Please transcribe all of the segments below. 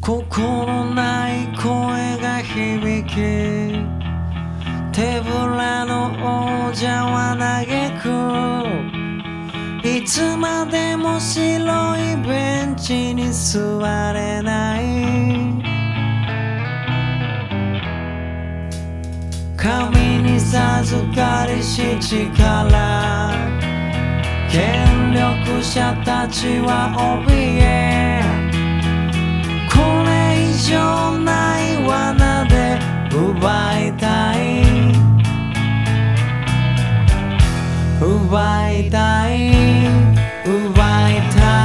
心ない声が響き手ぶらの王者は嘆く。いつまでも白いベンチに座れない。神に授かりし力。権力者たちは怯え。Uvaitae, Uvaitae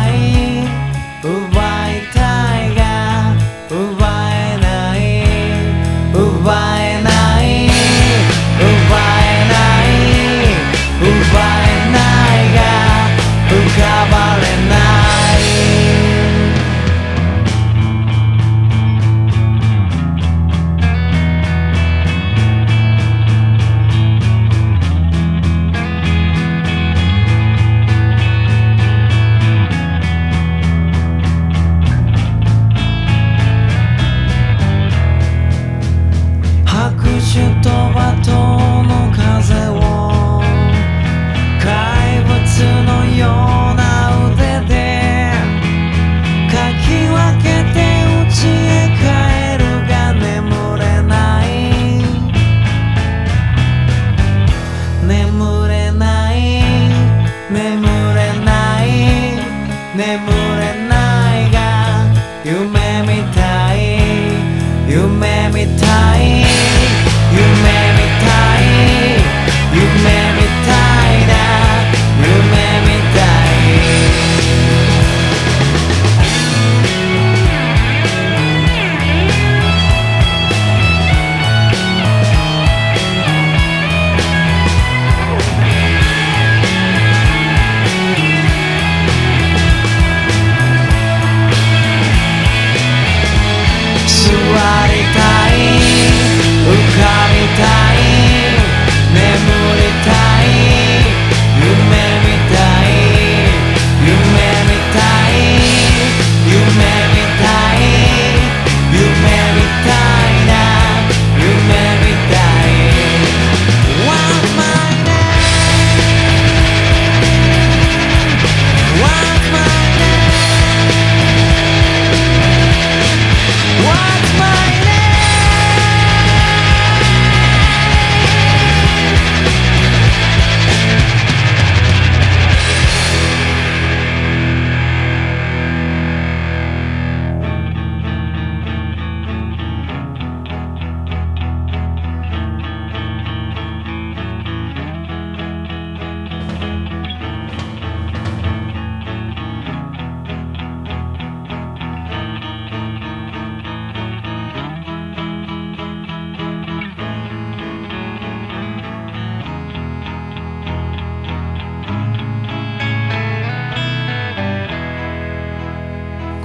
眠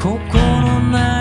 心ない